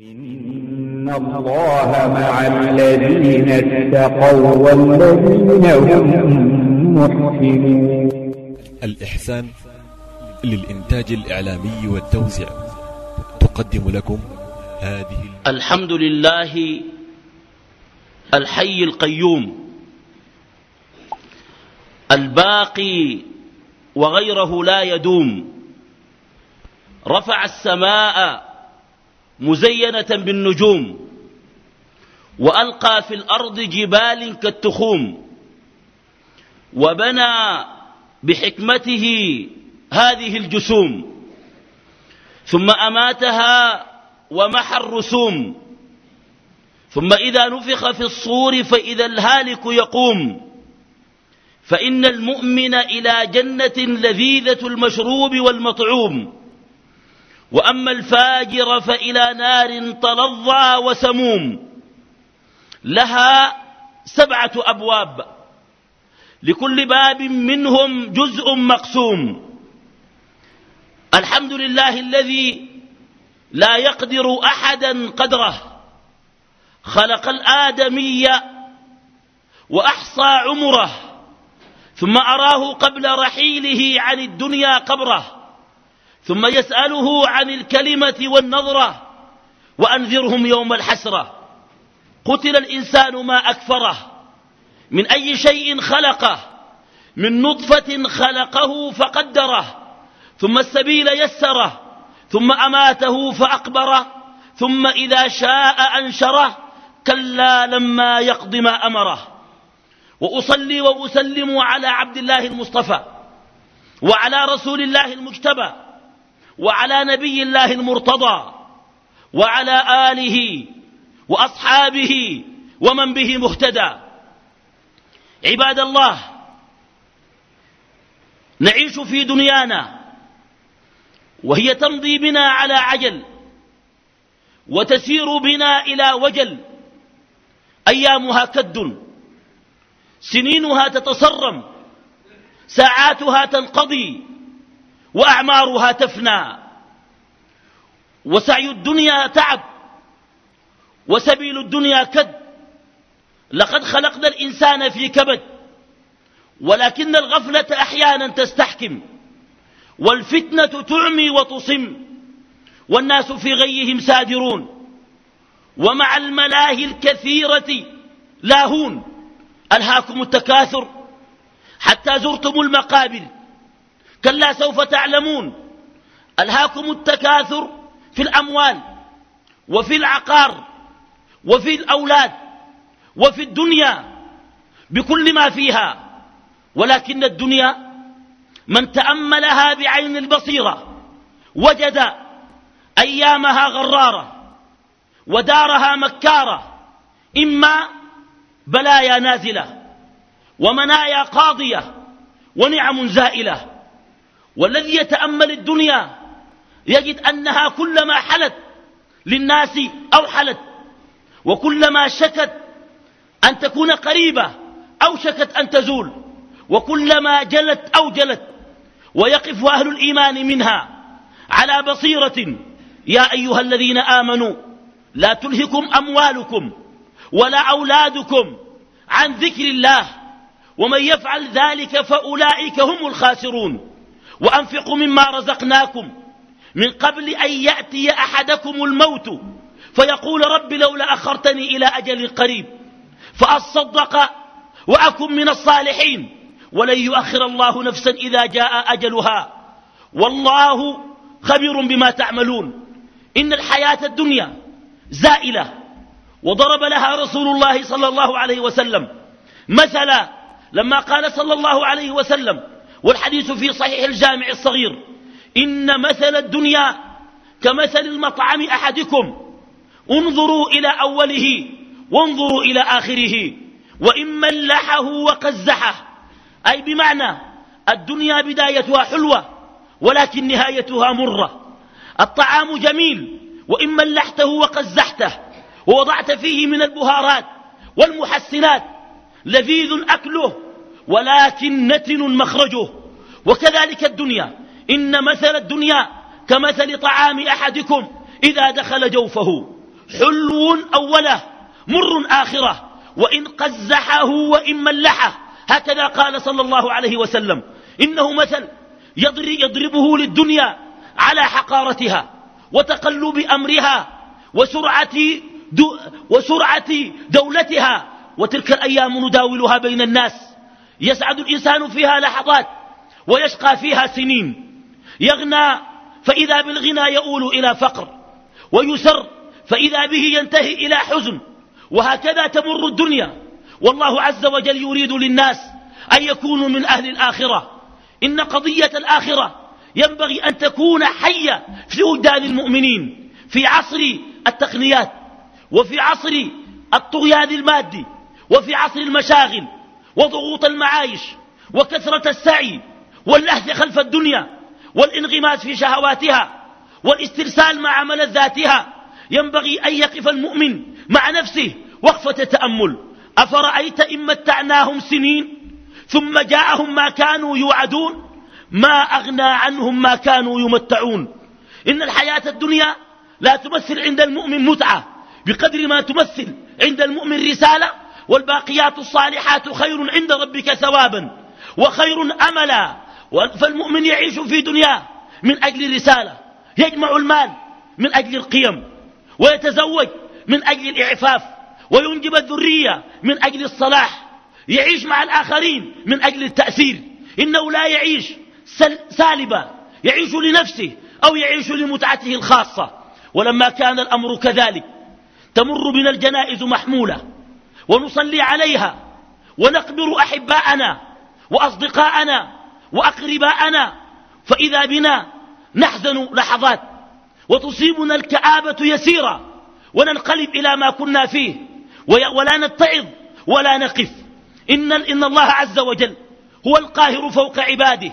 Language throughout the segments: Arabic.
إن الله مع الذين اتقوا والذين هم محسنون الإحسان للإنتاج الإعلامي والتوزيع تقدم لكم هذه الحمد لله الحي القيوم الباقي وغيره لا يدوم رفع السماء مزينة بالنجوم وألقى في الأرض جبال كالتخوم وبنى بحكمته هذه الجسوم ثم أماتها ومحى الرسوم ثم إذا نفخ في الصور فإذا الهالك يقوم فإن المؤمن إلى جنة لذيذة المشروب والمطعوم. وأما الفاجر فإلى نار تلظى وسموم. لها سبعة أبواب. لكل باب منهم جزء مقسوم. الحمد لله الذي لا يقدر أحدا قدره. خلق الآدمي وأحصى عمره. ثم أراه قبل رحيله عن الدنيا قبره. ثم يسأله عن الكلمة والنظرة وأنذرهم يوم الحسرة. قتل الإنسان ما أكفره من أي شيء خلقه من نطفة خلقه فقدره ثم السبيل يسره ثم أماته فأقبره ثم إذا شاء أنشره كلا لما يقض ما أمره. وأصلي وأسلم على عبد الله المصطفى وعلى رسول الله المجتبى. وعلى نبي الله المرتضى وعلى آله وأصحابه ومن به مهتدى. عباد الله نعيش في دنيانا وهي تمضي بنا على عجل وتسير بنا إلى وجل. أيامها كد سنينها تتصرم ساعاتها تنقضي وأعمارها تفنى. وسعي الدنيا تعب. وسبيل الدنيا كد. لقد خلقنا الإنسان في كبد. ولكن الغفلة أحيانا تستحكم. والفتنة تعمي وتصم. والناس في غيهم سادرون. ومع الملاهي الكثيرة لاهون. ألهاكم التكاثر. حتى زرتم المقابر. كلا سوف تعلمون. ألهاكم التكاثر في الأموال وفي العقار وفي الأولاد وفي الدنيا بكل ما فيها ولكن الدنيا من تأملها بعين البصيرة وجد أيامها غرارة ودارها مكارة إما بلايا نازلة ومنايا قاضية ونعم زائلة. والذي يتأمل الدنيا. يجد أنها كلما حلت للناس أوحلت وكلما شكت أن تكون قريبة أوشكت أن تزول وكلما جلت أو جلت. ويقف أهل الإيمان منها على بصيرة يا أيها الذين آمنوا لا تلهكم أموالكم ولا أولادكم عن ذكر الله ومن يفعل ذلك فأولئك هم الخاسرون. وأنفقوا مما رزقناكم من قبل أن يأتي أحدكم الموت فيقول رب لولا أخرتني إلى أجل قريب فأصدق وأكن من الصالحين ولن يؤخر الله نفسا إذا جاء أجلها والله خبير بما تعملون إن الحياة الدنيا زائلة وضرب لها رسول الله صلى الله عليه وسلم مثلا لما قال صلى الله عليه وسلم والحديث في صحيح الجامع الصغير. إن مثل الدنيا كمثل المطعم أحدكم. انظروا إلى أوله وانظروا إلى آخره. وإن ملحه وقزحه. أي بمعنى الدنيا بدايتها حلوة ولكن نهايتها مرة. الطعام جميل وإن ملحته وقزحته. ووضعت فيه من البهارات والمحسنات. لذيذ أكله ولكن نتن مخرجه. وكذلك الدنيا. إن مثل الدنيا كمثل طعام أحدكم إذا دخل جوفه. حلو أوله مر آخره. وإن قزحه وإن ملحه. هكذا قال صلى الله عليه وسلم. إنه مثل يضربه للدنيا على حقارتها وتقلب أمرها وسرعة, وسرعة دولتها. وتلك الأيام نداولها بين الناس. يسعد الإنسان فيها لحظات ويشقى فيها سنين. يغنى فإذا بالغنى يؤول إلى فقر ويسر فإذا به ينتهي إلى حزن. وهكذا تمر الدنيا. والله عز وجل يريد للناس أن يكونوا من أهل الآخرة. إن قضية الآخرة ينبغي أن تكون حية في وجدان المؤمنين في عصر التقنيات وفي عصر الطغيان المادي وفي عصر المشاغل. وضغوط المعايش وكثرة السعي واللهث خلف الدنيا والانغماس في شهواتها والاسترسال مع ملذاتها ينبغي أن يقف المؤمن مع نفسه وقفة تأمل أفرأيت إن متعناهم سنين ثم جاءهم ما كانوا يوعدون؟ ما أغنى عنهم ما كانوا يمتعون. إن الحياة الدنيا لا تمثل عند المؤمن متعة بقدر ما تمثل عند المؤمن رسالة والباقيات الصالحات خير عند ربك ثوابا وخير أملا. فالمؤمن يعيش في دنياه من أجل رسالة يجمع المال من أجل القيم ويتزوج من أجل الإعفاف وينجب الذرية من أجل الصلاح يعيش مع الآخرين من أجل التأثير. إنه لا يعيش سالبا يعيش لنفسه أو يعيش لمتعته الخاصة. ولما كان الأمر كذلك تمر بنا الجنائز محمولة. ونصلي عليها ونقبر أحباءنا وأصدقاءنا وأقرباءنا. فإذا بنا نحزن لحظات وتصيبنا الكآبة يسيرا وننقلب إلى ما كنا فيه ولا نتعظ ولا نقف. إن, إن الله عز وجل هو القاهر فوق عباده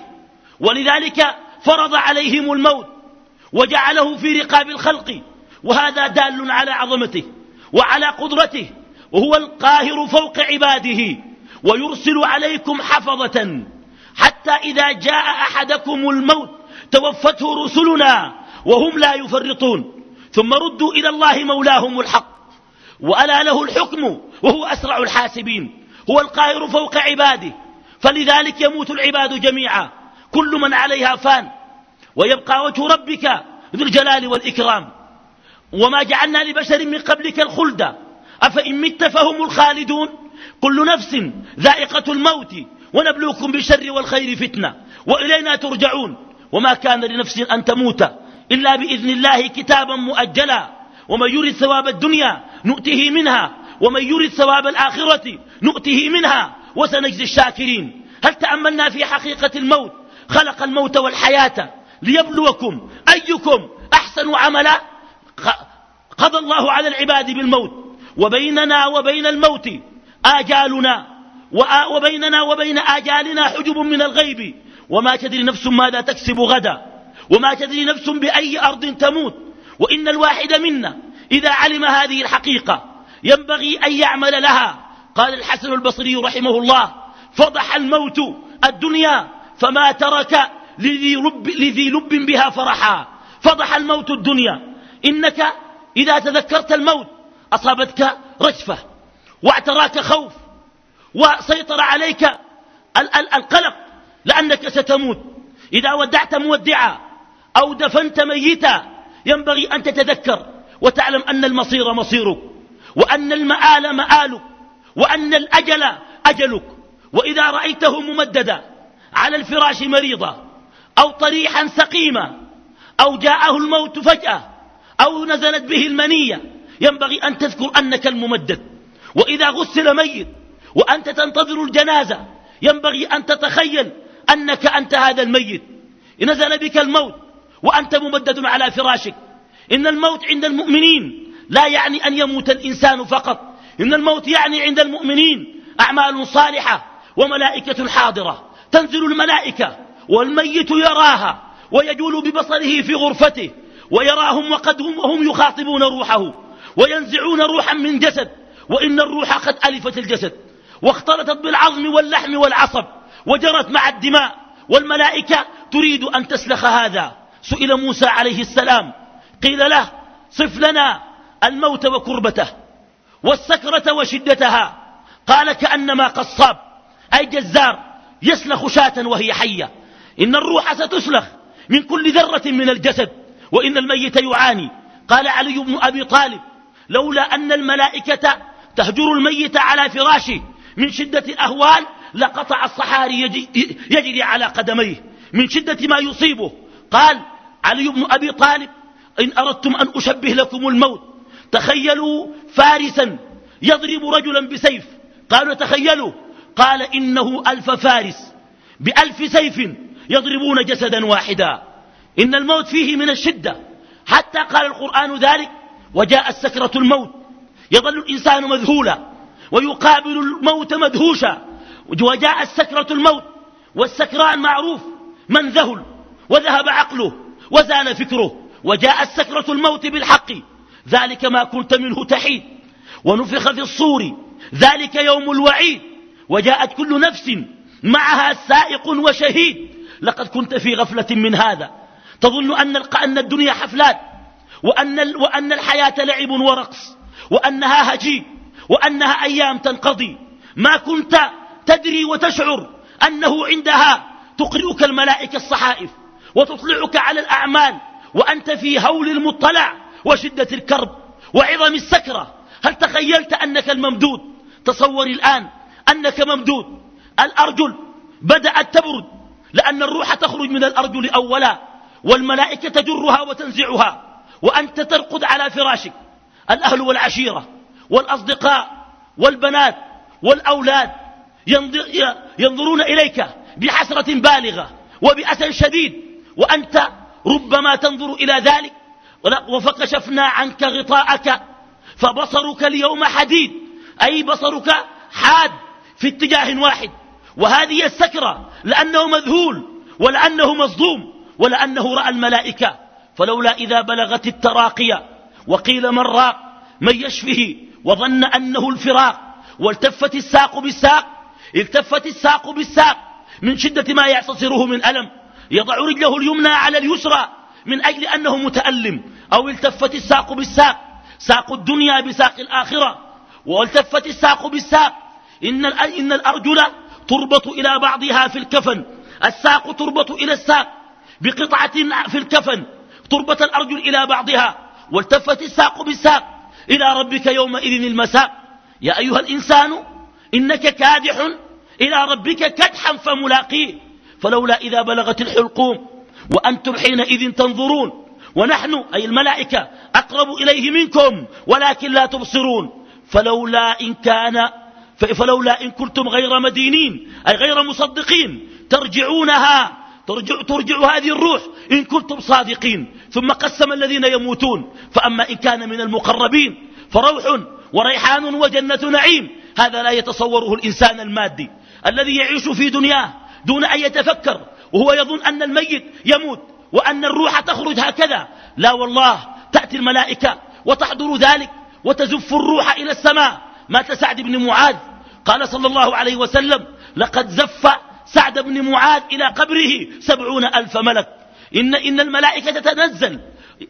ولذلك فرض عليهم الموت وجعله في رقاب الخلق وهذا دال على عظمته وعلى قدرته وهو القاهر فوق عباده ويرسل عليكم حفظة. حتى إذا جاء أحدكم الموت توفته رسلنا وهم لا يفرطون. ثم ردوا إلى الله مولاهم الحق. وألا له الحكم وهو أسرع الحاسبين. هو القاهر فوق عباده. فلذلك يموت العباد جميعا. كل من عليها فان. ويبقى وجه ربك ذو الجلال والإكرام. وما جعلنا لبشر من قبلك الخلد. أفإن مت فهم الخالدون؟ كل نفس ذائقة الموت ونبلوكم بالشر والخير فتنة وإلينا ترجعون. وما كان لنفس أن تموت إلا بإذن الله كتابا مؤجلا. ومن يرد ثواب الدنيا نؤته منها ومن يرد ثواب الآخرة نؤته منها. وسنجزي الشاكرين. هل تأملنا في حقيقة الموت؟ خلق الموت والحياة ليبلوكم أيكم أحسن عملا؟ قضى الله على العباد بالموت. وبيننا وبين الموت آجالنا وبيننا وبين آجالنا حجب من الغيب. وما تدري نفس ماذا تكسب غدا وما تدري نفس بأي أرض تموت. وإن الواحد منا إذا علم هذه الحقيقة ينبغي أن يعمل لها. قال الحسن البصري رحمه الله فضح الموت الدنيا فما ترك لذي لب, لذي لب بها فرحا. فضح الموت الدنيا. إنك إذا تذكرت الموت أصابتك رجفة واعتراك خوف وسيطر عليك القلق لأنك ستموت. إذا ودعت مودعا أو دفنت ميتا ينبغي أن تتذكر وتعلم أن المصير مصيرك وأن المآل مآلك وأن الأجل أجلك. وإذا رأيته ممددا على الفراش مريضا أو طريحا سقيما أو جاءه الموت فجأة أو نزلت به المنية ينبغي أن تذكر أنك الممدد. وإذا غسل ميت وأنت تنتظر الجنازة ينبغي أن تتخيل أنك أنت هذا الميت. نزل بك الموت وأنت ممدد على فراشك. إن الموت عند المؤمنين لا يعني أن يموت الإنسان فقط. إن الموت يعني عند المؤمنين أعمال صالحة وملائكة حاضرة. تنزل الملائكة والميت يراها ويجول ببصره في غرفته ويراهم وقد هم وهم يخاطبون روحه. وينزعون روحا من جسد وإن الروح قد ألفت الجسد واختلطت بالعظم واللحم والعصب وجرت مع الدماء والملائكة تريد أن تسلخ هذا. سئل موسى عليه السلام قيل له صف لنا الموت وكربته والسكرة وشدتها. قال كأنما قصاب أي جزار يسلخ شاة وهي حية. إن الروح ستسلخ من كل ذرة من الجسد وإن الميت يعاني. قال علي بن أبي طالب لولا أن الملائكة تهجر الميت على فراشه من شدة الأهوال لقطع الصحاري يجري على قدميه. من شدة ما يصيبه. قال علي بن أبي طالب إن أردتم أن أشبه لكم الموت. تخيلوا فارسا يضرب رجلا بسيف. قالوا تخيلوا. قال إنه ألف فارس بألف سيف يضربون جسدا واحدا. إن الموت فيه من الشدة. حتى قال القرآن ذلك وجاء السكرة الموت. يظل الإنسان مذهولا ويقابل الموت مدهوشا. وجاء السكرة الموت. والسكران معروف من ذهل وذهب عقله وزال فكره. وجاء السكرة الموت بالحق. ذلك ما كنت منه تحيد. ونفخ في الصور. ذلك يوم الوعيد. وجاءت كل نفس معها سائق وشهيد. لقد كنت في غفلة من هذا. تظن أن الدنيا حفلات. وأن, وأن الحياة لعب ورقص وأنها هجيب وأنها أيام تنقضي. ما كنت تدري وتشعر أنه عندها تقرئك الملائكة الصحائف وتطلعك على الأعمال وأنت في هول المطلع وشدة الكرب وعظم السكرة. هل تخيلت أنك الممدود؟ تصور الآن أنك ممدود. الأرجل بدأت تبرد لأن الروح تخرج من الأرجل أولا والملائكة تجرها وتنزعها. وأنت ترقد على فراشك. الأهل والعشيرة والأصدقاء والبنات والأولاد ينظرون إليك بحسرة بالغة وبأسى شديد وأنت ربما تنظر إلى ذلك. وفكشفنا عنك غطاءك فبصرك اليوم حديد. أي بصرك حاد في اتجاه واحد. وهذه السكرة لأنه مذهول ولأنه مصدوم ولأنه رأى الملائكة فلولا إذا بلغت التراقية وقيل من راق من يشفه وظن أنه الفراق والتفت الساق بالساق التفت الساق بالساق من شدة ما يعتصره من ألم يضع رجله اليمنى على اليسرى من أجل أنه متألم أو التفت الساق بالساق ساق الدنيا بساق الآخرة والتفت الساق بالساق إن, إن الأرجل تربط إلى بعضها في الكفن الساق تربط إلى الساق بقطعة في الكفن تربط الأرجل إلى بعضها والتفت الساق بالساق إلى ربك يومئذ المساق. يا أيها الإنسان إنك كادح إلى ربك كدحا فملاقيه. فلولا إذا بلغت الحلقوم وأنتم حينئذ تنظرون ونحن أي الملائكة أقرب إليه منكم ولكن لا تبصرون. فلولا إن كان فلولا إن كنتم غير مدينين أي غير مصدقين ترجعونها ترجع, ترجع هذه الروح إن كنتم صادقين. ثم قسم الذين يموتون. فأما إن كان من المقربين فروح وريحان وجنة نعيم. هذا لا يتصوره الإنسان المادي الذي يعيش في دنياه دون أن يتفكر. وهو يظن أن الميت يموت وأن الروح تخرج هكذا. لا والله تأتي الملائكة وتحضر ذلك وتزف الروح إلى السماء. مات سعد بن معاذ. قال صلى الله عليه وسلم لقد زف سعد بن معاذ إلى قبره سبعون ألف ملك. إن, إن الملائكة تتنزل.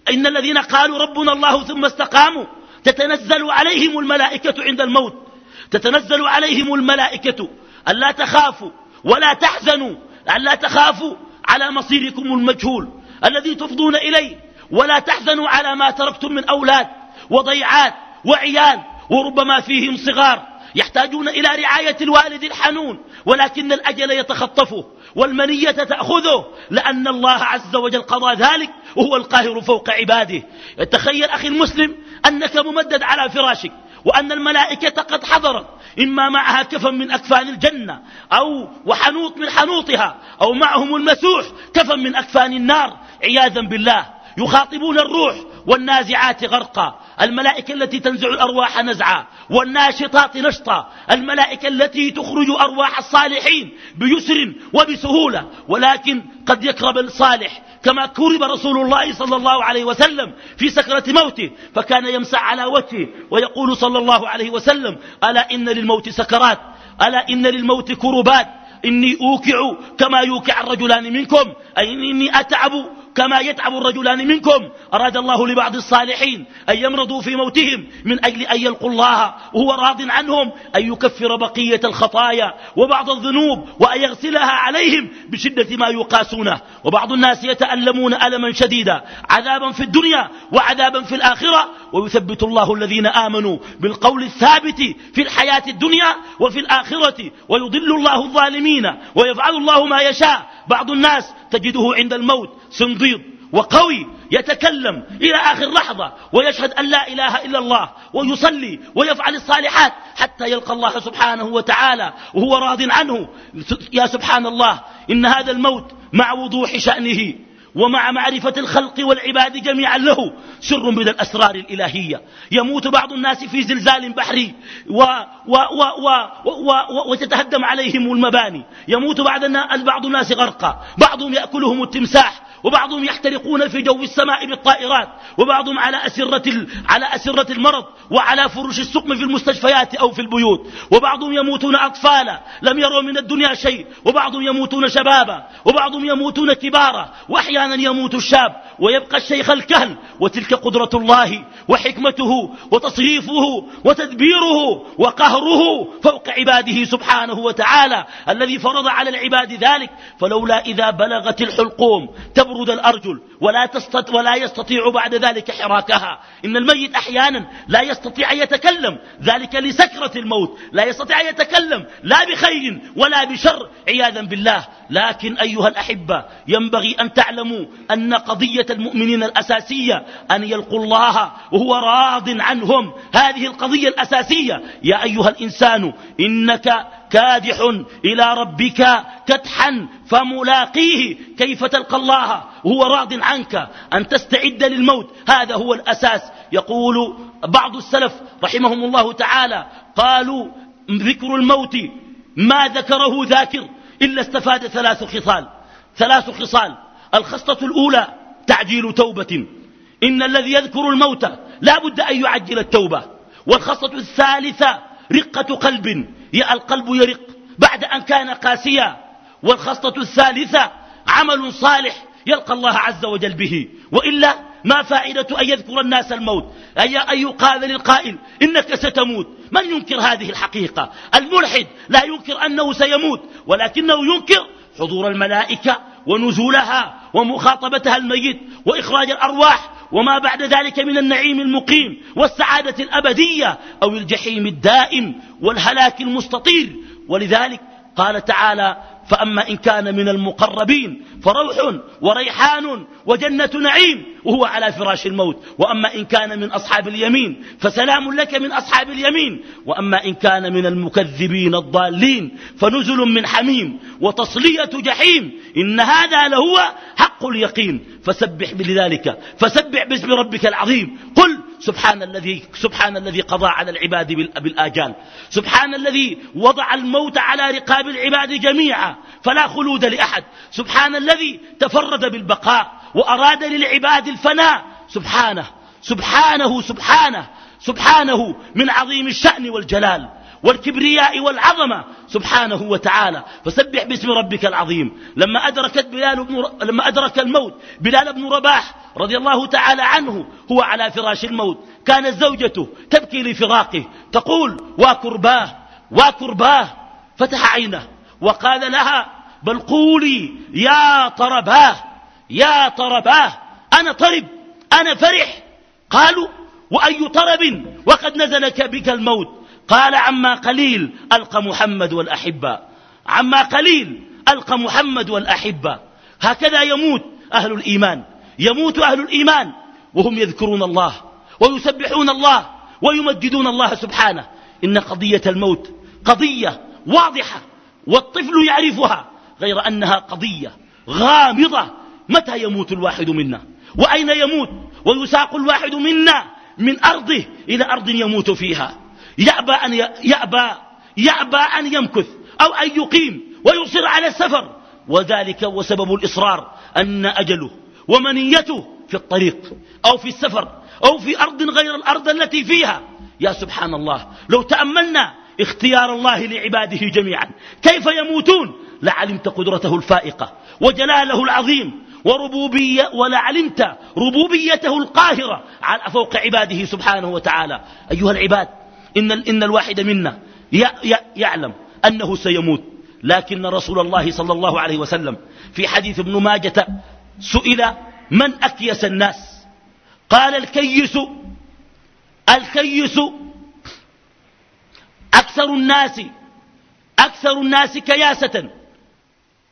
إن الذين قالوا ربنا الله ثم استقاموا تتنزل عليهم الملائكة عند الموت. تتنزل عليهم الملائكة. ألا تخافوا ولا تحزنوا. ألا تخافوا على مصيركم المجهول. الذي تفضون إليه. ولا تحزنوا على ما تركتم من أولاد وضيعات وعيال وربما فيهم صغار. يحتاجون إلى رعاية الوالد الحنون ولكن الأجل يتخطفه والمنية تأخذه لأن الله عز وجل قضى ذلك وهو القاهر فوق عباده. تخيل أخي المسلم أنك ممدد على فراشك وأن الملائكة قد حضرت إما معها كفن من أكفان الجنة أو وحنوط من حنوطها أو معهم المسوح كفن من أكفان النار عياذا بالله. يخاطبون الروح والنازعات غرقا. الملائكة التي تنزع الأرواح نزعا. والناشطات نشطا. الملائكة التي تخرج أرواح الصالحين بيسر وبسهولة. ولكن قد يكرب الصالح. كما كرب رسول الله صلى الله عليه وسلم في سكرة موته. فكان يمسح على وجهه ويقول صلى الله عليه وسلم ألا إن للموت سكرات؟ ألا إن للموت كربات؟ إني أوكع كما يوكع الرجلان منكم. أي إني أتعب كما يتعب الرجلان منكم. أراد الله لبعض الصالحين أن يمرضوا في موتهم من أجل أن يلقوا الله وهو راض عنهم. أن يكفر بقية الخطايا وبعض الذنوب وأن يغسلها عليهم بشدة ما يقاسونه. وبعض الناس يتألمون ألما شديدا. عذابا في الدنيا وعذابا في الآخرة. ويثبت الله الذين آمنوا بالقول الثابت في الحياة الدنيا وفي الآخرة. ويضل الله الظالمين ويفعل الله ما يشاء. بعض الناس تجده عند الموت. سنضيض وقوي يتكلم إلى آخر لحظة ويشهد أن لا إله إلا الله ويصلي ويفعل الصالحات حتى يلقى الله سبحانه وتعالى وهو راض عنه. يا سبحان الله إن هذا الموت مع وضوح شأنه. ومع معرفة الخلق والعباد جميعا له سر من الأسرار الإلهية. يموت بعض الناس في زلزال بحري و و و و و و وتتهدم عليهم المباني. يموت بعض الناس غرقا. بعضهم يأكلهم التمساح وبعضهم يحترقون في جو السماء بالطائرات وبعضهم على أسرة, على أسرة المرض وعلى فرش السقم في المستشفيات أو في البيوت. وبعضهم يموتون أطفالا لم يروا من الدنيا شيء. وبعضهم يموتون شبابا. وبعضهم يموتون كبارا. وأحيانا يموت الشاب ويبقى الشيخ الكهل وتلك قدرة الله وحكمته وتصريفه وتدبيره وقهره فوق عباده سبحانه وتعالى الذي فرض على العباد ذلك. فلولا إذا بلغت الحلقوم تبرد الأرجل ولا, تستط ولا يستطيع بعد ذلك حراكها. إن الميت أحيانا لا يستطيع أن يتكلم. ذلك لسكرة الموت. لا يستطيع أن يتكلم. لا بخير ولا بشر. عياذا بالله. لكن أيها الأحبة ينبغي أن تعلموا أن قضية المؤمنين الأساسية أن يلقوا الله وهو راض عنهم. هذه القضية الأساسية. يا أيها الإنسان إنك كادح إلى ربك كدحا فملاقيه كيف تلقى الله وهو راض عنك أن تستعد للموت. هذا هو الأساس. يقول بعض السلف رحمهم الله تعالى قالوا ذكر الموت ما ذكره ذاكر إلا استفاد ثلاث خصال. ثلاث خصال. الخصلة الأولى تعجيل توبة. إن الذي يذكر الموت لا بد أن يعجل التوبة. والخصلة الثالثة رقة قلب. يا القلب يرق بعد أن كان قاسيا والخصلة الثالثة عمل صالح يلقى الله عز وجل به. وإلا ما فائدة أن يذكر الناس الموت؟ أن يقال للقائل إنك ستموت. من ينكر هذه الحقيقة؟ الملحد لا ينكر أنه سيموت ولكنه ينكر حضور الملائكة ونزولها ومخاطبتها الميت وإخراج الأرواح وما بعد ذلك من النعيم المقيم والسعادة الأبدية أو الجحيم الدائم والهلاك المستطير. ولذلك قال تعالى فأما إن كان من المقربين فروح وريحان وجنة نعيم وهو على فراش الموت. وأما إن كان من أصحاب اليمين فسلام لك من أصحاب اليمين. وأما إن كان من المكذبين الضالين فنزل من حميم وتصلية جحيم. إن هذا لهو حق اليقين. فسبح بذلك. فسبح باسم ربك العظيم. قل سبحان الذي سبحان الذي قضى على العباد بالآجال. سبحان الذي وضع الموت على رقاب العباد جميعا فلا خلود لأحد. سبحان الذي تفرد بالبقاء وأراد للعباد الفناء. سبحانه. سبحانه سبحانه. سبحانه من عظيم الشأن والجلال. والكبرياء والعظمة. سبحانه وتعالى. فسبح باسم ربك العظيم. لما, أدركت بلال بن ر... لما أدرك الموت بلال بن رباح رضي الله تعالى عنه هو على فراش الموت. كانت زوجته تبكي لفراقه. تقول واكرباه واكرباه فتح عينه. وقال لها بل قولي يا طرباه يا طرباه أنا طرب أنا فرح. قالوا وأي طرب؟ وقد نزل بك الموت. قال عما قليل ألقى محمد والأحبة. عما قليل ألقى محمد والأحبة. هكذا يموت أهل الإيمان. يموت أهل الإيمان. وهم يذكرون الله ويسبحون الله ويمجدون الله سبحانه. إن قضية الموت قضية واضحة والطفل يعرفها غير أنها قضية غامضة. متى يموت الواحد منا؟ وأين يموت؟ ويساق الواحد منا من أرضه إلى أرض يموت فيها. يأبى أن, يأبى, يأبى أن يمكث أو أن يقيم ويصر على السفر. وذلك وسبب الإصرار أن أجله ومنيته في الطريق أو في السفر أو في أرض غير الأرض التي فيها. يا سبحان الله لو تأملنا اختيار الله لعباده جميعا كيف يموتون؟ لعلمت قدرته الفائقة وجلاله العظيم وربوبية ولعلمت ربوبيته القاهرة على فوق عباده سبحانه وتعالى. أيها العباد إن, إن الواحد منا يعلم أنه سيموت. لكن رسول الله صلى الله عليه وسلم في حديث ابن ماجة سئل من أكيس الناس؟ قال الكيس الكيس أكثر الناس أكثر الناس كياسة.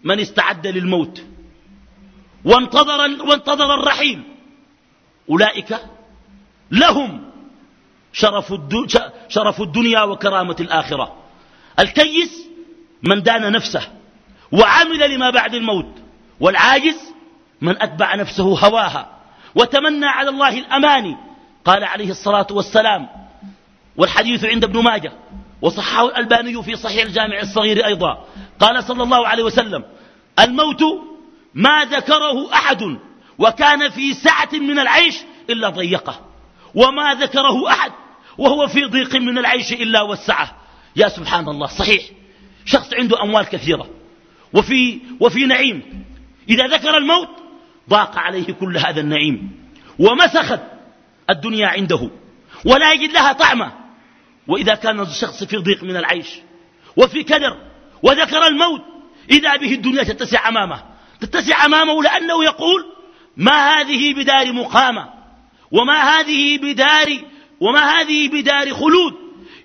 من استعد للموت؟ وانتظر, وانتظر الرحيل. أولئك لهم شرف, شرف الدنيا وكرامة الآخرة. الكيس من دان نفسه وعمل لما بعد الموت والعاجز من أتبع نفسه هواها وتمنى على الله الأماني قال عليه الصلاة والسلام والحديث عند ابن ماجه وصححه الألباني في صحيح الجامع الصغير أيضا قال صلى الله عليه وسلم الموت ما ذكره أحد وكان في سعة من العيش إلا ضيقة وما ذكره أحد وهو في ضيق من العيش إلا وسعه. يا سبحان الله صحيح. شخص عنده أموال كثيرة. وفي, وفي نعيم. إذا ذكر الموت ضاق عليه كل هذا النعيم. ومسخت الدنيا عنده. ولا يجد لها طعمة. وإذا كان الشخص في ضيق من العيش. وفي كدر. وذكر الموت. إذا به الدنيا تتسع أمامه. تتسع أمامه لأنه يقول ما هذه بدار مقامة؟ وما هذه بدار وما هذه بدار خلود.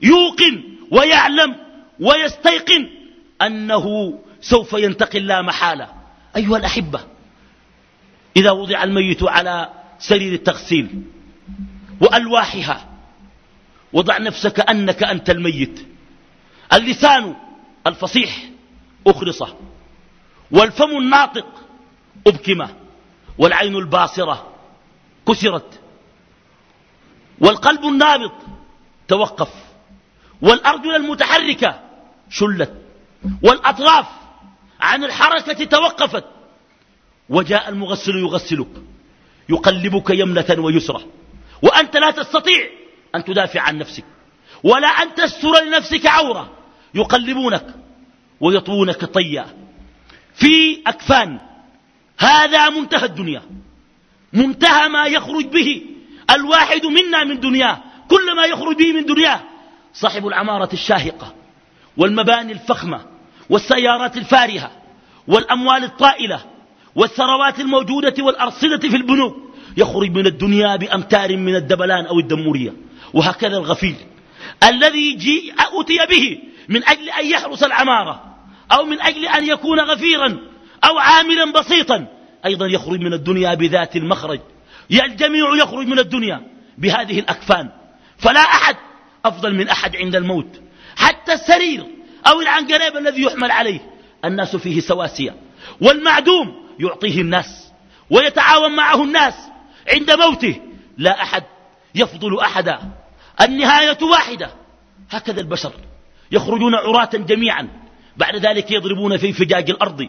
يوقن ويعلم ويستيقن أنه سوف ينتقل لا محالة. أيها الأحبة إذا وضع الميت على سرير التغسيل وألواحها وضع نفسك أنك أنت الميت اللسان الفصيح أخرصه والفم الناطق أبكمه والعين الباصرة كسرت والقلب النابض توقف والأرجل المتحركة شلت والأطراف عن الحركة توقفت وجاء المغسل يغسلك يقلبك يمنة ويسرى وأنت لا تستطيع أن تدافع عن نفسك ولا أن تستر لنفسك عورة يقلبونك ويطوونك طيا. في أكفان هذا منتهى الدنيا منتهى ما يخرج به الواحد منا من دنياه كل ما يخرج به من دنياه صاحب العمارة الشاهقة والمباني الفخمة والسيارات الفارهة والأموال الطائلة والثروات الموجودة والأرصدة في البنوك يخرج من الدنيا بأمتار من الدبلان أو الدمورية وهكذا الغفير الذي جي أتي به من أجل أن يحرس العمارة أو من أجل أن يكون غفيرا أو عاملا بسيطا أيضا يخرج من الدنيا بذات المخرج. الجميع يخرج من الدنيا بهذه الأكفان. فلا أحد أفضل من أحد عند الموت. حتى السرير أو العنقريب الذي يحمل عليه. الناس فيه سواسية. والمعدوم يعطيه الناس. ويتعاون معه الناس عند موته. لا أحد يفضل أحدا. النهاية واحدة. هكذا البشر يخرجون عراة جميعا. بعد ذلك يضربون في فجاج الأرض.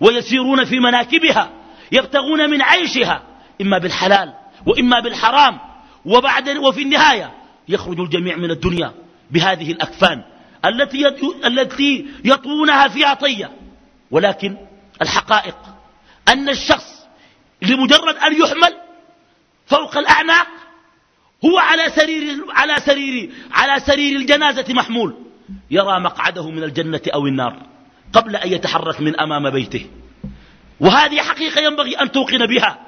ويسيرون في مناكبها. يبتغون من عيشها. إما بالحلال وإما بالحرام وبعد وفي النهاية يخرج الجميع من الدنيا بهذه الأكفان التي التي يطوونها فيها طية ولكن الحقائق أن الشخص لمجرد أن يحمل فوق الأعناق هو على سرير على سرير على سرير الجنازة محمول. يرى مقعده من الجنة أو النار قبل أن يتحرك من أمام بيته. وهذه حقيقة ينبغي أن توقن بها.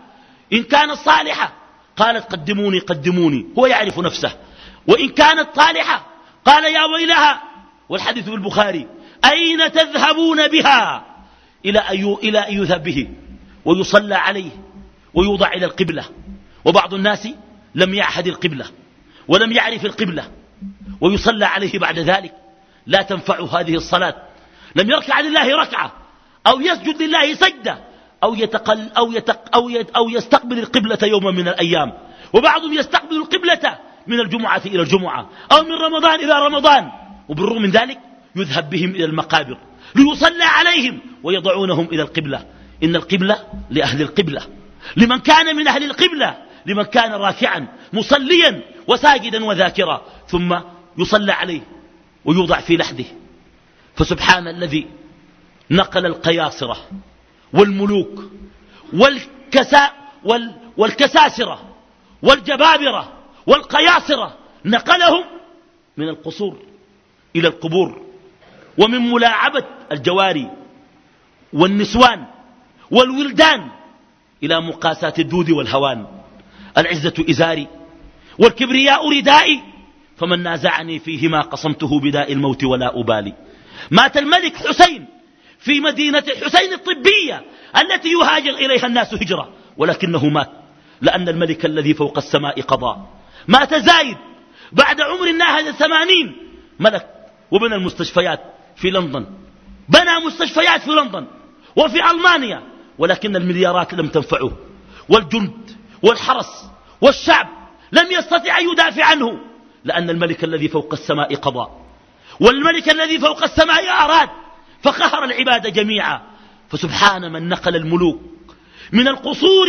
إن كانت صالحة قالت قدموني قدموني هو يعرف نفسه. وإن كانت طالحة قال يا ويلها والحديث في البخاري أين تذهبون بها؟ إلى أن يذهب به ويصلى عليه ويوضع إلى القبلة. وبعض الناس لم يعهد القبلة ولم يعرف القبلة ويصلى عليه بعد ذلك. لا تنفع هذه الصلاة. لم يركع لله ركعة أو يسجد لله سجدة. أو, يتقل أو, يتق أو, أو يستقبل القبلة يوما من الأيام. وبعضهم يستقبل القبلة من الجمعة إلى الجمعة أو من رمضان إلى رمضان. وبالرغم من ذلك يذهب بهم إلى المقابر ليصلى عليهم ويضعونهم إلى القبلة. إن القبلة لأهل القبلة. لمن كان من أهل القبلة لمن كان راكعا مصليا وساجدا وذاكرا. ثم يصلى عليه ويوضع في لحده. فسبحان الذي نقل القياصرة. والملوك والكسا وال والكساسرة والجبابرة والقياصرة نقلهم من القصور إلى القبور ومن ملاعبة الجواري والنسوان والولدان إلى مقاساة الدود والهوان. العزة إزاري والكبرياء ردائي فمن نازعني فيهما قصمته بداء الموت ولا أبالي. مات الملك حسين في مدينة الحسين الطبية التي يهاجر إليها الناس هجرة ولكنه مات لأن الملك الذي فوق السماء قضى. مات زايد بعد عمر ناهز الثمانين ملك وبنى المستشفيات في لندن. بنى مستشفيات في لندن وفي ألمانيا ولكن المليارات لم تنفعه. والجند والحرس والشعب لم يستطع أن يدافع عنه لأن الملك الذي فوق السماء قضى. والملك الذي فوق السماء أراد فقهر العباد جميعا. فسبحان من نقل الملوك من القصور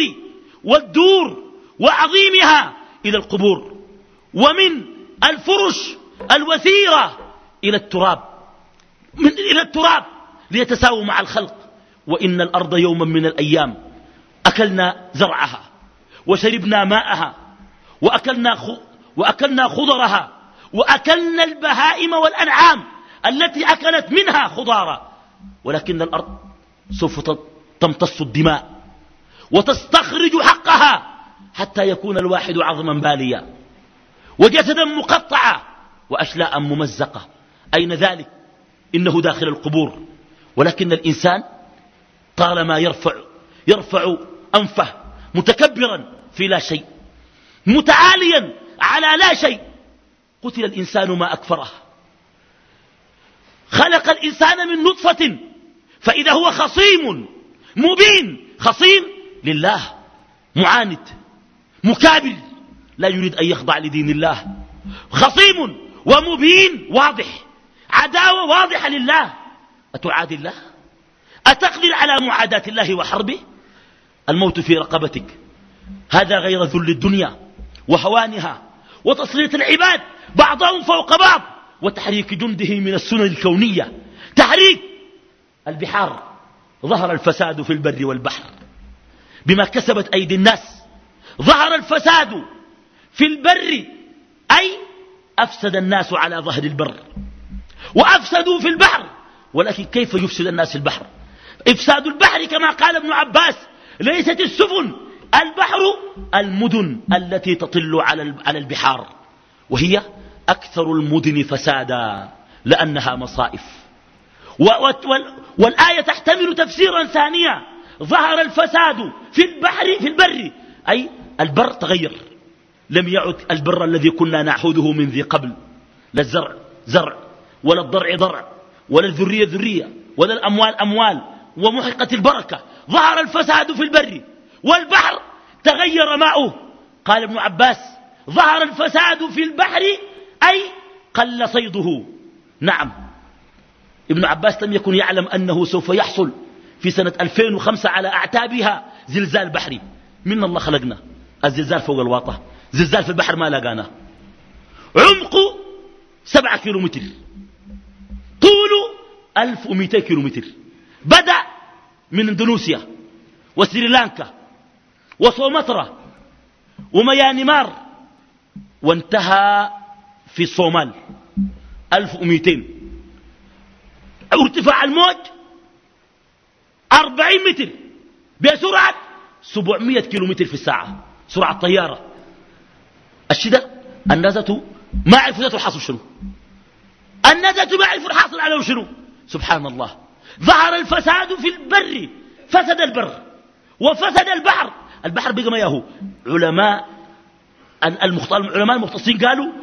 والدور وعظيمها إلى القبور ومن الفرش الوثيرة إلى التراب من إلى التراب ليتساووا مع الخلق. وإن الأرض يوما من الأيام أكلنا زرعها وشربنا ماءها وأكلنا, وأكلنا خضرها وأكلنا البهائم والأنعام. التي أكلت منها خضارا ولكن الأرض سوف تمتص الدماء وتستخرج حقها حتى يكون الواحد عظما باليا وجسدا مقطعا وأشلاء ممزقة. أين ذلك؟ إنه داخل القبور. ولكن الإنسان طالما يرفع, يرفع أنفه متكبرا في لا شيء متعاليا على لا شيء قتل الإنسان ما أكفره. خلق الإنسان من نطفة فإذا هو خصيم مبين. خصيم لله معاند مكابر لا يريد أن يخضع لدين الله. خصيم ومبين واضح. عداوة واضحة لله. أتعادي الله؟ أتقدر على معاداة الله وحربه؟ الموت في رقبتك. هذا غير ذل الدنيا وهوانها وتسليط العباد. بعضهم فوق بعض. وتحريك جنده من السنن الكونية. تحريك البحار. ظهر الفساد في البر والبحر. بما كسبت أيدي الناس. ظهر الفساد في البر. أي أفسد الناس على ظهر البر. وأفسدوا في البحر. ولكن كيف يفسد الناس البحر؟ إفساد البحر كما قال ابن عباس. ليست السفن البحر المدن التي تطل على البحار. وهي أكثر المدن فسادا لأنها مصائف. والآية تحتمل تفسيرا ثانيا. ظهر الفساد في البحر في البر. أي البر تغير. لم يعد البر الذي كنا نعهده من ذي قبل. لا الزرع زرع. ولا الضرع ضرع. ولا الذرية ذرية. ولا الأموال أموال. ومحقت البركة. ظهر الفساد في البر. والبحر تغير ماؤه. قال ابن عباس ظهر الفساد في البحر أي قل صيده. نعم. ابن عباس لم يكن يعلم أنه سوف يحصل في سنة 2005 على أعتابها زلزال بحري. من الله خلقنا. الزلزال فوق الواطة. زلزال في البحر ما لقانا عمقه سبعة كيلو متر طوله ألف ومئتين كيلو متر بدأ من اندونيسيا وسريلانكا وصومطرة وميانمار. وانتهى في الصومال ألف ومئتين. ارتفاع الموج أربعين متر. بسرعة سبعمية كيلو متر في الساعة. سرعة طيارة. الشدة؟ النازة ما عرفوا ذاته الحاصل شنو؟ النازة ما عرفوا الحاصل عليه شنو؟ سبحان الله. ظهر الفساد في البر. فسد البر. وفسد البحر. البحر بقى ما ياهو. علماء العلماء المختصين قالوا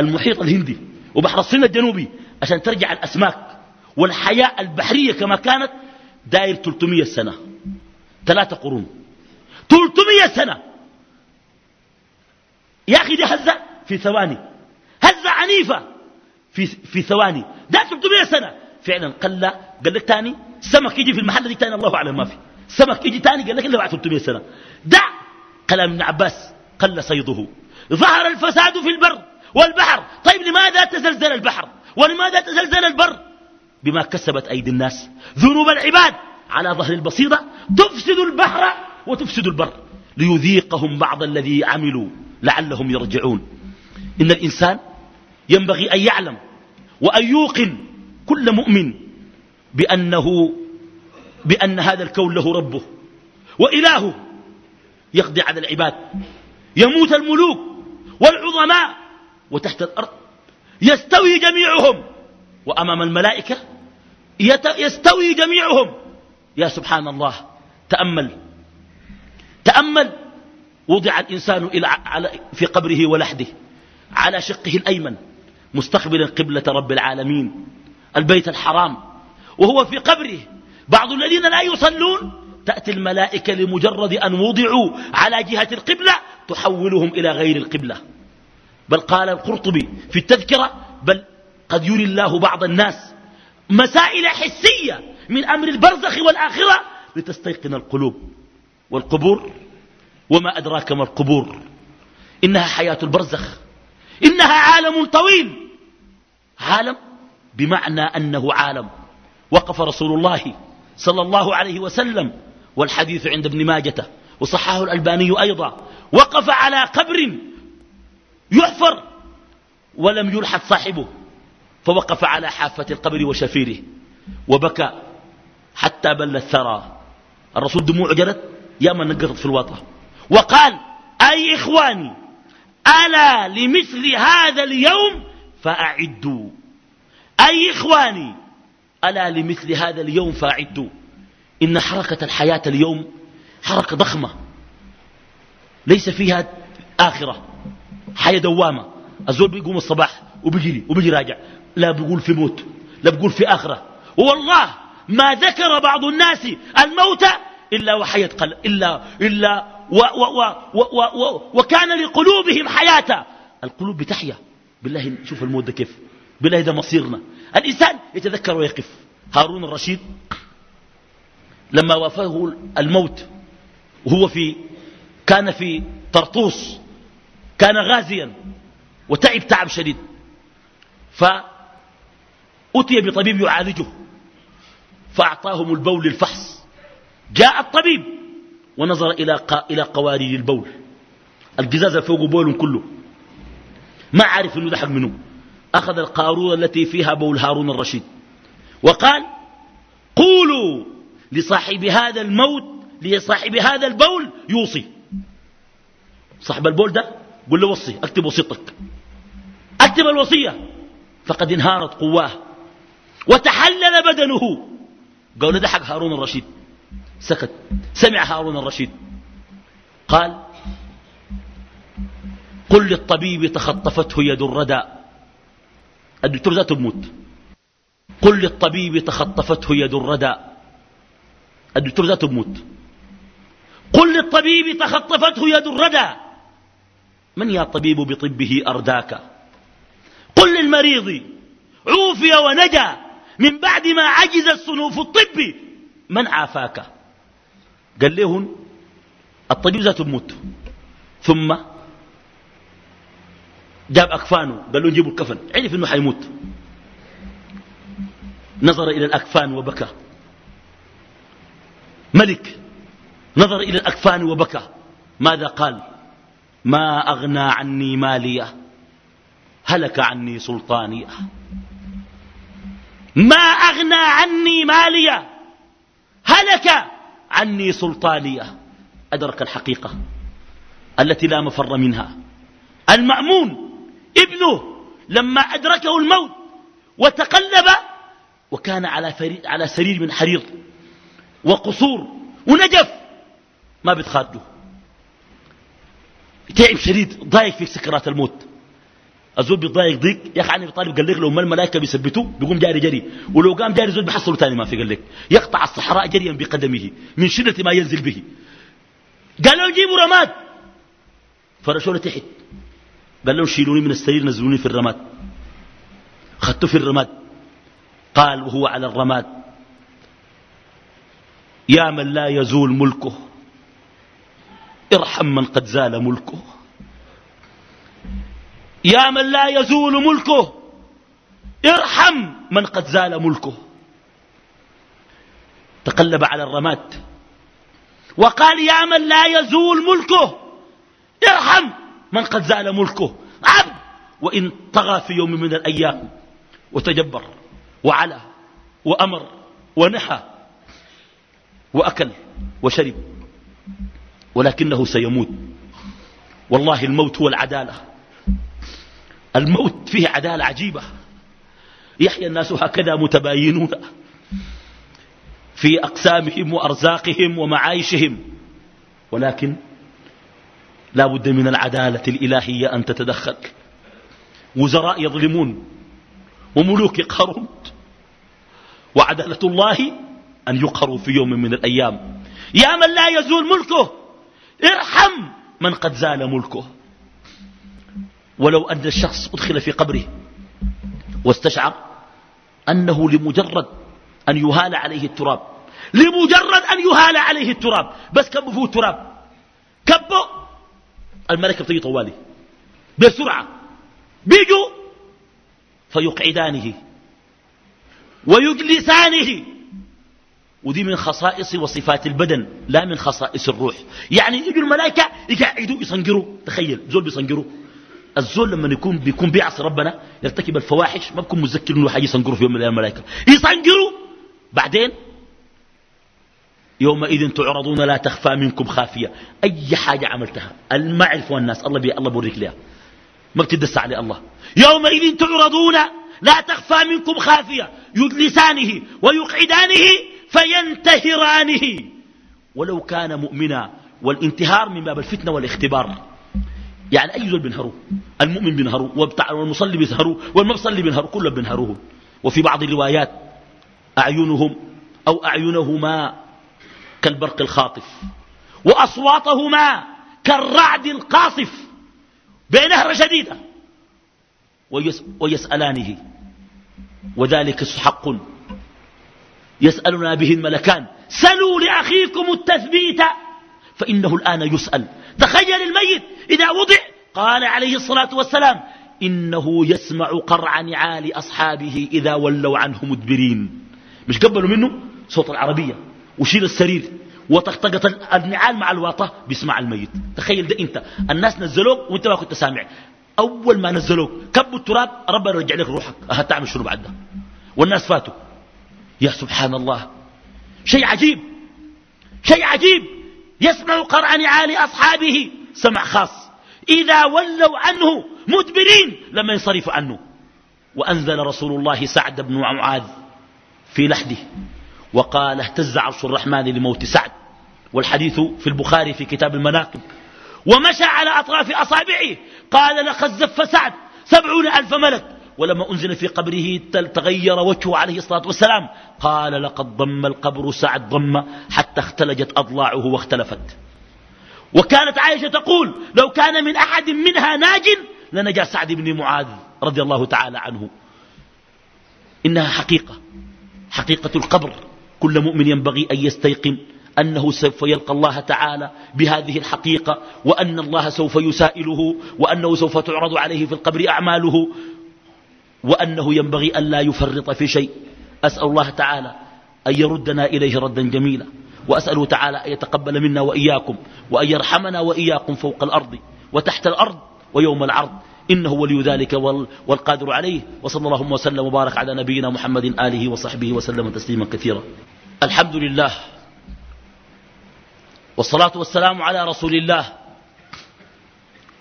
المحيط الهندي وبحر الصين الجنوبي عشان ترجع الأسماك والحياة البحرية كما كانت داير 300 سنة. ثلاثة قرون. 300 سنة. يا أخي دي هزة في ثواني. هزة عنيفة في, في ثواني. ده 300 سنة. فعلا لا. قال لك تاني سمك يجي في المحل دي تاني الله أعلم ما في. سمك يجي تاني قال لك إلا بعد 300 سنة. دع كلام ابن عباس. قل صيده ظهر الفساد في البر. والبحر. طيب لماذا تزلزل البحر؟ ولماذا تزلزل البر؟ بما كسبت أيدي الناس. ذنوب العباد على ظهر البصيرة تفسد البحر وتفسد البر. ليذيقهم بعض الذي عملوا لعلهم يرجعون. إن الإنسان ينبغي أن يعلم وأن يوقن كل مؤمن بأنه بأن هذا الكون له ربه. وإلهه يقضي على العباد. يموت الملوك والعظماء وتحت الأرض. يستوي جميعهم. وأمام الملائكة يستوي جميعهم. يا سبحان الله تأمل. تأمل. وضع الإنسان إلى في قبره ولحده على شقه الأيمن مستقبلا قبلة رب العالمين البيت الحرام. وهو في قبره. بعض الذين لا يصلون تأتي الملائكة لمجرد أن وضعوا على جهة القبلة تحولهم إلى غير القبلة. بل قال القرطبي في التذكرة بل قد يري الله بعض الناس مسائل حسية من أمر البرزخ والآخرة لتستيقن القلوب والقبور وما أدراك ما القبور إنها حياة البرزخ إنها عالم طويل عالم بمعنى أنه عالم وقف رسول الله صلى الله عليه وسلم والحديث عند ابن ماجة وصححه الألباني أيضا وقف على قبر يحفر ولم يلحد صاحبه فوقف على حافة القبر وشفيره وبكى حتى بل الثرى. الرسول دموع جرت يا من نقطت في الوطن. وقال أي إخواني ألا لمثل هذا اليوم فأعدوا. أي إخواني ألا لمثل هذا اليوم فأعدوا. إن حركة الحياة اليوم حركة ضخمة ليس فيها آخرة. حياة دوامة. الزول بيقوم الصباح وبيجري وبيجي راجع. لا بيقول في موت لا بيقول في آخرة. والله ما ذكر بعض الناس الموت إلا وحية قلب إلا, إلا و و و و و و وكان لقلوبهم حياة. القلوب بتحيا. بالله شوف الموت ده كيف. بالله ده مصيرنا. الإنسان يتذكر ويقف. هارون الرشيد لما وافاه الموت وهو في كان في طرطوس كان غازيا وتعب تعب شديد. فأتي بطبيب يعالجه. فأعطاهم البول الفحص. جاء الطبيب ونظر إلى قوارير البول. القزازة فوق بول كله. ما عارف إنه ده منه. أخذ القارورة التي فيها بول هارون الرشيد. وقال قولوا لصاحب هذا الموت لصاحب هذا البول يوصي. صاحب البول ده قل له وصي اكتب وصيتك. اكتب الوصية. فقد انهارت قواه. وتحلل بدنه. قالوا ده حق هارون الرشيد. سكت. سمع هارون الرشيد. قال قل للطبيب تخطفته يد الردى. الدكتور ذاته بموت. قل للطبيب تخطفته يد الردى. الدكتور ذاته بموت. قل للطبيب تخطفته يد الردى. من يا طبيب بطبه أرداك؟ قل للمريض عوفي ونجا من بعد ما عجز الصنوف الطب من عافاك؟ قال لهم الطبيب ذاته بموت. ثم جاب أكفانه قال له جيبوا الكفن عرف إنه حيموت. نظر إلى الأكفان وبكى. ملك نظر إلى الأكفان وبكى. ماذا قال؟ ما أغنى عني مالية هلك عني سلطانية ما أغنى عني مالية هلك عني سلطانية أدرك الحقيقة التي لا مفر منها. المأمون ابنه لما أدركه الموت وتقلب وكان على, على سرير من حرير وقصور ونجف ما بيتخاده تعب شديد ضايق في سكرات الموت. الزول بيضايق ضيق يا أخي عني طالب قال لك لو ما الملائكة بيثبتوه بيقوم جاري جري. ولو قام جاري زول بيحصلوا ثاني ما في قال لك. يقطع الصحراء جريا بقدمه من شدة ما ينزل به. قال له جيبوا رماد. فرشوا تحت قال له شيلوني من السرير نزلوني في الرماد. خدته في الرماد. قال وهو على الرماد. يا من لا يزول ملكه. ارحم من قد زال ملكه. يا من لا يزول ملكه ارحم من قد زال ملكه. تقلب على الرماد وقال يا من لا يزول ملكه ارحم من قد زال ملكه. عبد وإن طغى في يوم من الأيام وتجبر وعلى وأمر ونحى وأكل وشرب ولكنه سيموت. والله الموت هو العدالة. الموت فيه عدالة عجيبة. يحيى الناس هكذا متباينون في أقسامهم وأرزاقهم ومعايشهم. ولكن لا بد من العدالة الإلهية أن تتدخل. وزراء يظلمون وملوك يقهرون. وعدالة الله أن يقهروا في يوم من الأيام. يا من لا يزول ملكه! ارحم من قد زال ملكه. ولو أن الشخص أدخل في قبره واستشعر أنه لمجرد أن يهال عليه التراب لمجرد أن يهال عليه التراب بس كبه فيه التراب كبه؟ الملكة بتجي طوالي بسرعة بيجوا فيقعدانه ويجلسانه. ودي من خصائص وصفات البدن لا من خصائص الروح. يعني يجوا الملائكة يقعدوا يصنقروا. تخيل زول بيصنقروا. الزول لما يكون بيكون بيعصي ربنا يرتكب الفواحش ما بيكون مذكر إنه حاجة يصنقروا في يوم من الملائكة. يصنقروا! بعدين؟ يومئذ تعرضون لا تخفى منكم خافية. أي حاجة عملتها. المعرفه والناس الله بي الله بوريك لها ما بتدس عليه الله. يومئذ تعرضون لا تخفى منكم خافية. يجلسانه ويقعدانه فينتهرانه. ولو كان مؤمنا والانتهار من باب الفتنة والاختبار. يعني أي زول بينهروه المؤمن بينهروه والمصلي بينهروه والمصلي بينهروه كلهم بينهروه وفي بعض الروايات أعينهم أو أعينهما كالبرق الخاطف وأصواتهما كالرعد القاصف بنهر شديدة. ويس ويسألانه وذلك حق يسألنا به الملكان سلوا لأخيكم التثبيت فإنه الآن يسأل. تخيل الميت إذا وضع قال عليه الصلاة والسلام إنه يسمع قرع نعال أصحابه إذا ولوا عنه مدبرين. مش قبلوا منه؟ صوت العربية. وشيل السرير وطقطقة النعال مع الواطة بيسمع الميت. تخيل ده أنت. الناس نزلوك وأنت ما كنت سامع. أول ما نزلوك كبوا التراب ربنا يرجع لك روحك. هتعمل شنو بعد ده؟ والناس فاتوا. يا سبحان الله شيء عجيب. شيء عجيب. يسمع قرع نعال أصحابه. سمع خاص. إذا ولوا عنه مدبرين لما ينصرفوا عنه. وأنزل رسول الله سعد بن معاذ في لحده. وقال اهتز عرش الرحمن لموت سعد. والحديث في البخاري في كتاب المناقب. ومشى على أطراف أصابعه. قال لقد زف سعد سبعون ألف ملك. ولما أنزل في قبره تغير وجهه عليه الصلاة والسلام. قال لقد ضم القبر سعد ضم حتى اختلجت أضلاعه واختلفت. وكانت عائشة تقول لو كان من أحد منها ناج لنجا سعد بن معاذ رضي الله تعالى عنه. إنها حقيقة حقيقة القبر. كل مؤمن ينبغي أن يستيقن أنه سوف يلقى الله تعالى بهذه الحقيقة وأن الله سوف يسائله وأنه سوف تعرض عليه في القبر أعماله. وأنه ينبغي أن لا يفرط في شيء. أسأل الله تعالى أن يردنا إليه ردا جميلا. وأسأله تعالى أن يتقبل منا وإياكم وأن يرحمنا وإياكم فوق الأرض وتحت الأرض ويوم العرض. إنه ولي ذلك والقادر عليه. وصلى الله وسلم وبارك على نبينا محمد آله وصحبه وسلم تسليما كثيرا. الحمد لله. والصلاة والسلام على رسول الله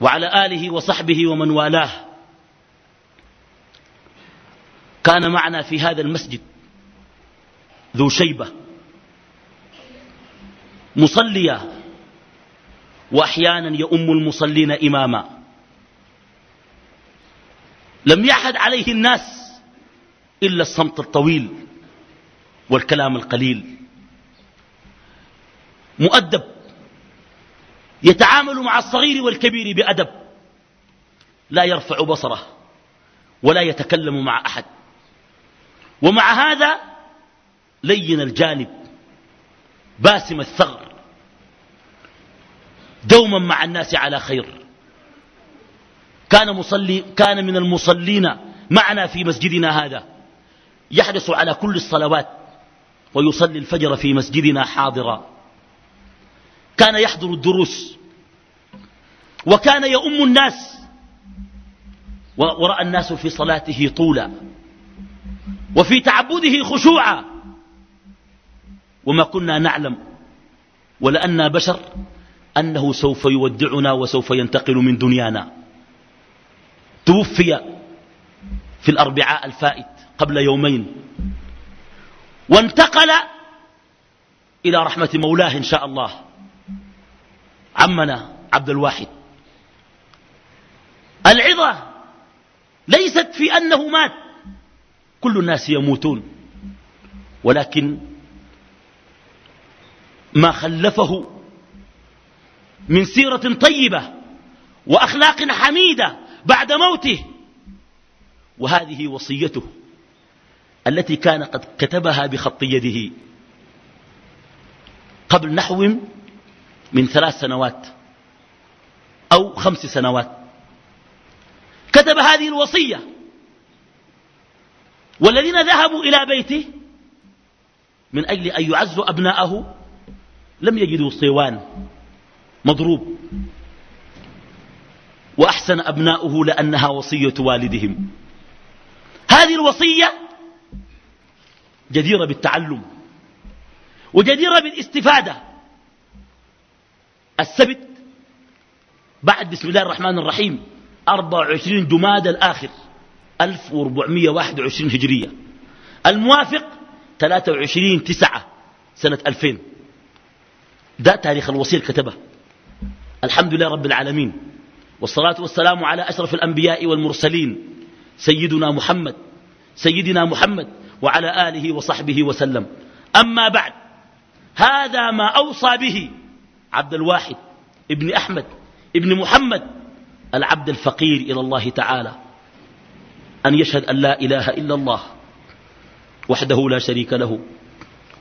وعلى آله وصحبه ومن والاه. كان معنا في هذا المسجد ذو شيبة مصليا وأحيانا يؤم المصلين إماما. لم يحد عليه الناس إلا الصمت الطويل والكلام القليل. مؤدب يتعامل مع الصغير والكبير بأدب لا يرفع بصره ولا يتكلم مع أحد. ومع هذا لين الجانب باسم الثغر دوما مع الناس على خير. كان, مصلي كان من المصلين معنا في مسجدنا هذا. يحرص على كل الصلوات ويصلي الفجر في مسجدنا حاضرا. كان يحضر الدروس. وكان يؤم الناس. ورأى الناس في صلاته طولا. وفي تعبده خشوعا. وما كنا نعلم ولأنا بشر أنه سوف يودعنا وسوف ينتقل من دنيانا. توفي في الأربعاء الفائت قبل يومين. وانتقل إلى رحمة مولاه إن شاء الله. عمنا عبد الواحد. العظة ليست في أنه مات. كل الناس يموتون. ولكن ما خلفه من سيرة طيبة وأخلاق حميدة بعد موته وهذه وصيته التي كان قد كتبها بخط يده قبل نحو من ثلاث سنوات أو خمس سنوات. كتب هذه الوصية والذين ذهبوا إلى بيته من أجل أن يعزوا أبناءه لم يجدوا صيوان مضروب. وأحسن أبناؤه لأنها وصية والدهم. هذه الوصية جديرة بالتعلم وجديرة بالاستفادة. السبت بعد بسم الله الرحمن الرحيم 24 جماد الآخر. 1421 هجرية. الموافق 23 تسعة سنة 2000 ده تاريخ الوصية كتبه الحمد لله رب العالمين. والصلاة والسلام على أشرف الأنبياء والمرسلين. سيدنا محمد سيدنا محمد وعلى آله وصحبه وسلم. أما بعد هذا ما أوصى به عبد الواحد ابن أحمد ابن محمد العبد الفقير إلى الله تعالى. أن يشهد أن لا إله إلا الله وحده لا شريك له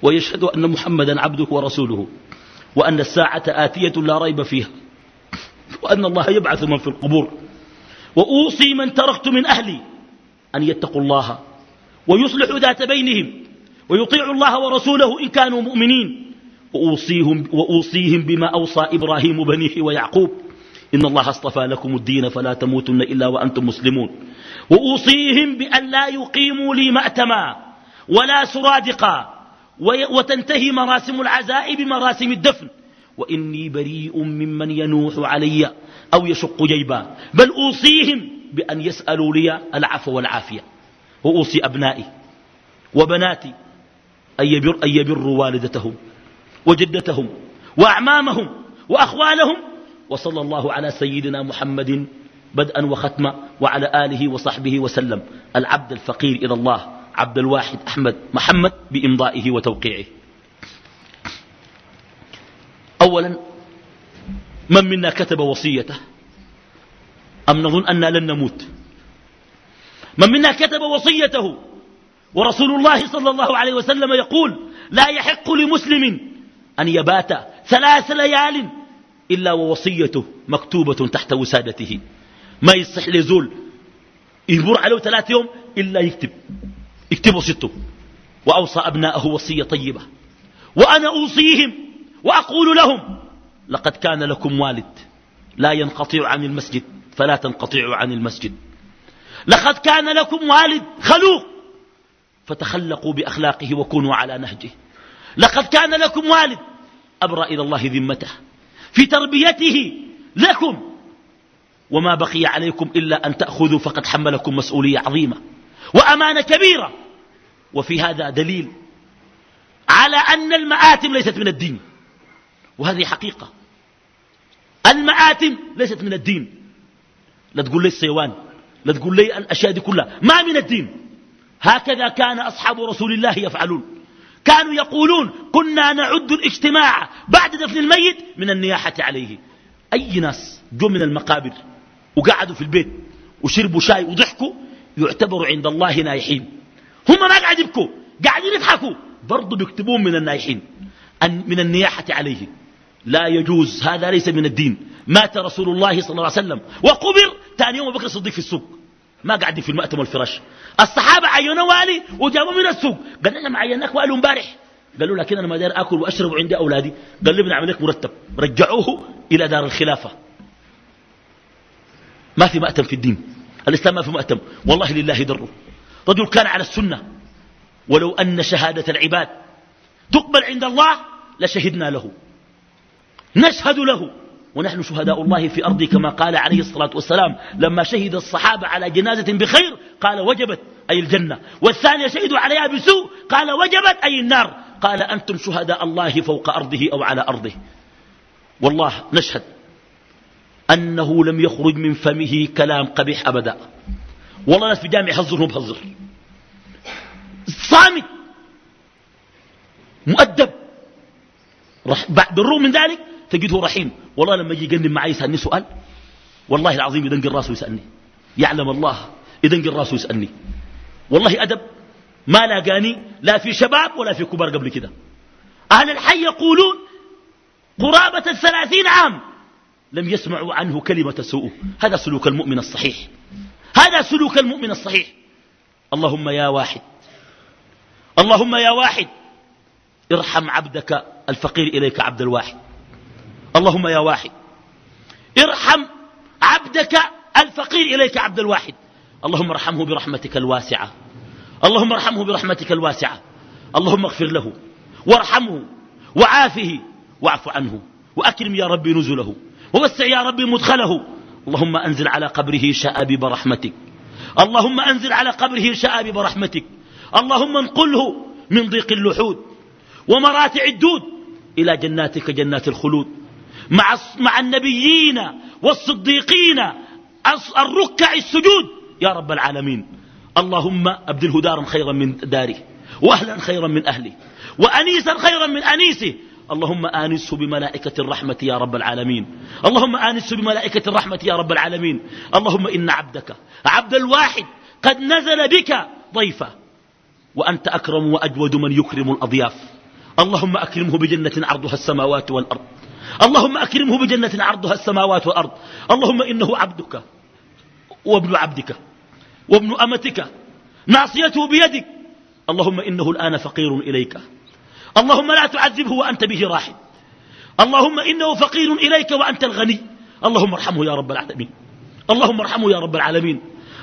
ويشهد أن محمدا عبده ورسوله وأن الساعة آتية لا ريب فيها وأن الله يبعث من في القبور وأوصي من تركت من أهلي أن يتقوا الله ويصلحوا ذات بينهم ويطيعوا الله ورسوله إن كانوا مؤمنين وأوصيهم, وأوصيهم بما أوصى إبراهيم بنيه ويعقوب إن الله اصطفى لكم الدين فلا تموتن إلا وأنتم مسلمون. وأوصيهم بأن لا يقيموا لي مأتما ولا سرادقا وتنتهي مراسم العزاء بمراسم الدفن. وإني بريء ممن ينوح علي أو يشق جيبا. بل أوصيهم بأن يسألوا لي العفو والعافية. وأوصي أبنائي وبناتي أن, يبر أن يبروا والدتهم وجدتهم وأعمامهم وأخوالهم وصلى الله على سيدنا محمد بدءا وختما وعلى آله وصحبه وسلم. العبد الفقير إلى الله عبد الواحد أحمد محمد بإمضائه وتوقيعه. أولا من منا كتب وصيته؟ أم نظن أننا لن نموت؟ من منا كتب وصيته؟ ورسول الله صلى الله عليه وسلم يقول لا يحق لمسلم أن يبات ثلاث ليال إلا ووصيته مكتوبة تحت وسادته. ما يصح لزول يمر عليه ثلاث يوم إلا يكتب. يكتب وصيته وأوصى أبناءه وصية طيبة. وأنا أوصيهم وأقول لهم لقد كان لكم والد لا ينقطع عن المسجد فلا تنقطعوا عن المسجد. لقد كان لكم والد خلوق فتخلقوا بأخلاقه وكونوا على نهجه. لقد كان لكم والد. أبرأ إلى الله ذمته. في تربيته لكم. وما بقي عليكم إلا أن تأخذوا فقد حملكم مسؤولية عظيمة وأمانة كبيرة. وفي هذا دليل على أن المآتم ليست من الدين. وهذه حقيقة. المآتم ليست من الدين. لا تقول لي الصيوان لا تقول لي الأشياء دي كلها ما من الدين. هكذا كان أصحاب رسول الله يفعلون. كانوا يقولون كنا نعد الاجتماع بعد دفن الميت من النياحة عليه. أي ناس جو من المقابر وقعدوا في البيت وشربوا شاي وضحكوا يعتبروا عند الله نايحين. هم ما قاعد يبكوا قاعدين يضحكوا. برضو بيكتبون من النايحين من النياحة عليه. لا يجوز هذا ليس من الدين. مات رسول الله صلى الله عليه وسلم وقبر ثاني يوم بكر الصديق في السوق. ما قاعدين في المأتم والفراش. الصحابة عينوا والي وجابوا من السوق. قال لنا عيناك والي امبارح. قال له لكن أنا ما داير أكل وأشرب عندي أولادي. قال له بنعمل لك مرتب. رجعوه إلى دار الخلافة. ما في مأتم في الدين. الإسلام ما في مأتم. والله لله دره رجل كان على السنة. ولو أن شهادة العباد تقبل عند الله لشهدنا له. نشهد له. ونحن شهداء الله في أرضه كما قال عليه الصلاة والسلام لما شهد الصحابة على جنازة بخير قال وجبت أي الجنة. والثانية شهدوا عليها بسوء قال وجبت أي النار. قال أنتم شهداء الله فوق أرضه أو على أرضه. والله نشهد أنه لم يخرج من فمه كلام قبيح أبدا. والله ناس في جامع يهزر بهزر. صامت مؤدب. بالرغم من ذلك تجده رحيم. والله لما يجي يقدم معي يسألني سؤال. والله العظيم يدنقل راسه يسألني يعلم الله يدنقل راسه يسألني والله أدب. ما لاقاني لا في شباب ولا في كبار قبل كده. أهل الحي يقولون قرابة الثلاثين عام لم يسمعوا عنه كلمة سوء. هذا سلوك المؤمن الصحيح. هذا سلوك المؤمن الصحيح. اللهم يا واحد. اللهم يا واحد. ارحم عبدك الفقير إليك عبد الواحد. اللهم يا واحد. ارحم عبدك الفقير إليك عبد الواحد. اللهم ارحمه برحمتك الواسعة. اللهم ارحمه برحمتك الواسعة. اللهم اغفر له وارحمه وعافه واعف عنه وأكرم يا ربي نزله ووسع يا ربي مدخله. اللهم أنزل على قبره شآبيب رحمتك. اللهم أنزل على قبره شآبيب رحمتك. اللهم انقله من ضيق اللحود ومراتع الدود إلى جناتك جنات الخلود. مع, مع النبيين والصديقين الركع السجود. يا رب العالمين. اللهم أبدله دارا خيرا من داره وأهلا خيرا من أهله وأنيسا خيرا من أنيسه. اللهم آنسه بملائكة الرحمة يا رب العالمين. اللهم آنسه بملائكة الرحمة يا رب العالمين. اللهم إن عبدك عبد الواحد قد نزل بك ضيفا. وأنت أكرم وأجود من يكرم الأضياف. اللهم أكرمه بجنة عرضها السماوات والأرض. اللهم أكرمه بجنة عرضها السماوات والأرض. اللهم إنه عبدك وابن عبدك وابن أمتك. ناصيته بيدك. اللهم إنه الآن فقير إليك. اللهم لا تعذبه وأنت به راحل اللهم إنه فقير إليك وأنت الغني. اللهم ارحمه يا رب العالمين. اللهم ارحمه يا رب العالمين.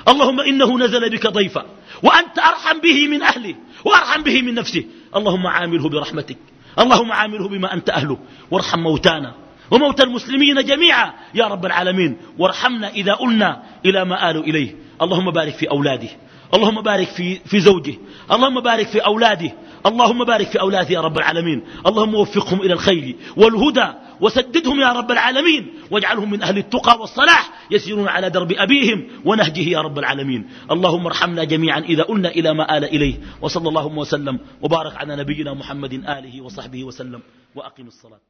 اللهم إنه نزل بك ضيفا. وأنت أرحم به من أهله وأرحم به من نفسه. اللهم عامله برحمتك. اللهم عامله بما أنت أهله. وارحم موتانا. وموتى المسلمين جميعا. يا رب العالمين. وارحمنا إذا قلنا إلى ما آلوا إليه. اللهم بارك في أولاده. اللهم بارك في, في زوجه. اللهم بارك في أولاده. اللهم بارك في أولاده يا رب العالمين. اللهم وفقهم إلى الخير والهدى. وسددهم يا رب العالمين. واجعلهم من أهل التقى والصلاح يسيرون على درب أبيهم ونهجه يا رب العالمين. اللهم ارحمنا جميعا إذا قلنا إلى ما آل إليه. وصلى اللهم وسلم. وبارك على نبينا محمد آله وصحبه وسلم. وأقم الصلاة.